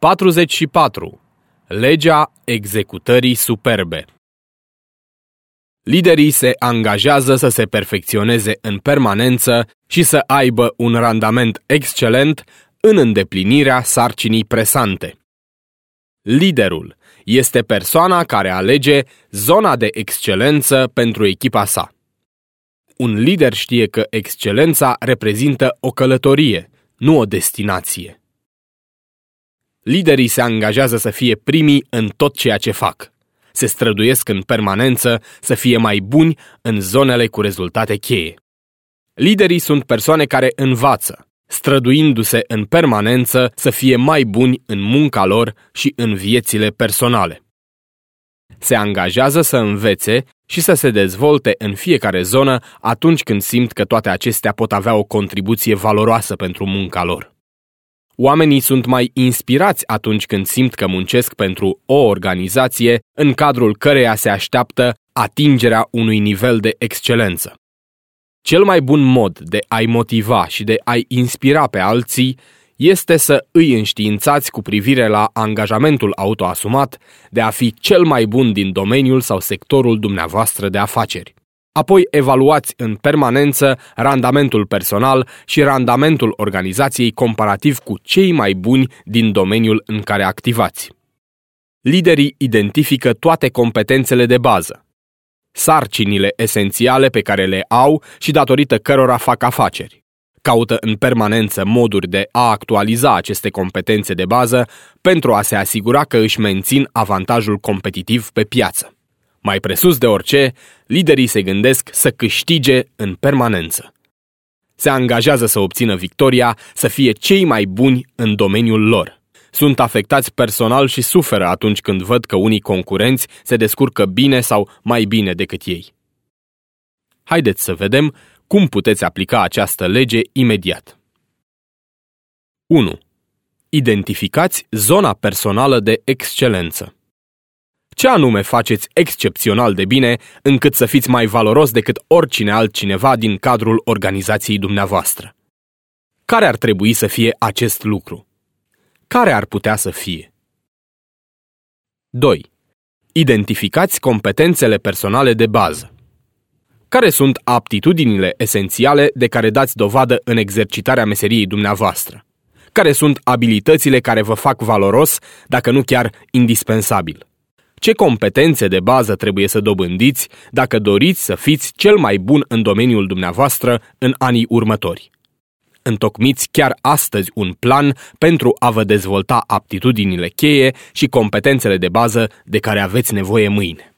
44. Legea executării superbe Liderii se angajează să se perfecționeze în permanență și să aibă un randament excelent în îndeplinirea sarcinii presante. Liderul este persoana care alege zona de excelență pentru echipa sa. Un lider știe că excelența reprezintă o călătorie, nu o destinație. Liderii se angajează să fie primii în tot ceea ce fac. Se străduiesc în permanență să fie mai buni în zonele cu rezultate cheie. Liderii sunt persoane care învață, străduindu-se în permanență să fie mai buni în munca lor și în viețile personale. Se angajează să învețe și să se dezvolte în fiecare zonă atunci când simt că toate acestea pot avea o contribuție valoroasă pentru munca lor. Oamenii sunt mai inspirați atunci când simt că muncesc pentru o organizație în cadrul căreia se așteaptă atingerea unui nivel de excelență. Cel mai bun mod de a-i motiva și de a-i inspira pe alții este să îi înștiințați cu privire la angajamentul autoasumat de a fi cel mai bun din domeniul sau sectorul dumneavoastră de afaceri. Apoi evaluați în permanență randamentul personal și randamentul organizației comparativ cu cei mai buni din domeniul în care activați. Liderii identifică toate competențele de bază, sarcinile esențiale pe care le au și datorită cărora fac afaceri. Caută în permanență moduri de a actualiza aceste competențe de bază pentru a se asigura că își mențin avantajul competitiv pe piață. Mai presus de orice, liderii se gândesc să câștige în permanență. Se angajează să obțină victoria, să fie cei mai buni în domeniul lor sunt afectați personal și suferă atunci când văd că unii concurenți se descurcă bine sau mai bine decât ei. Haideți să vedem cum puteți aplica această lege imediat. 1. Identificați zona personală de excelență. Ce anume faceți excepțional de bine încât să fiți mai valoros decât oricine altcineva din cadrul organizației dumneavoastră? Care ar trebui să fie acest lucru? Care ar putea să fie? 2. Identificați competențele personale de bază. Care sunt aptitudinile esențiale de care dați dovadă în exercitarea meseriei dumneavoastră? Care sunt abilitățile care vă fac valoros, dacă nu chiar indispensabil? Ce competențe de bază trebuie să dobândiți dacă doriți să fiți cel mai bun în domeniul dumneavoastră în anii următori? Întocmiți chiar astăzi un plan pentru a vă dezvolta aptitudinile cheie și competențele de bază de care aveți nevoie mâine.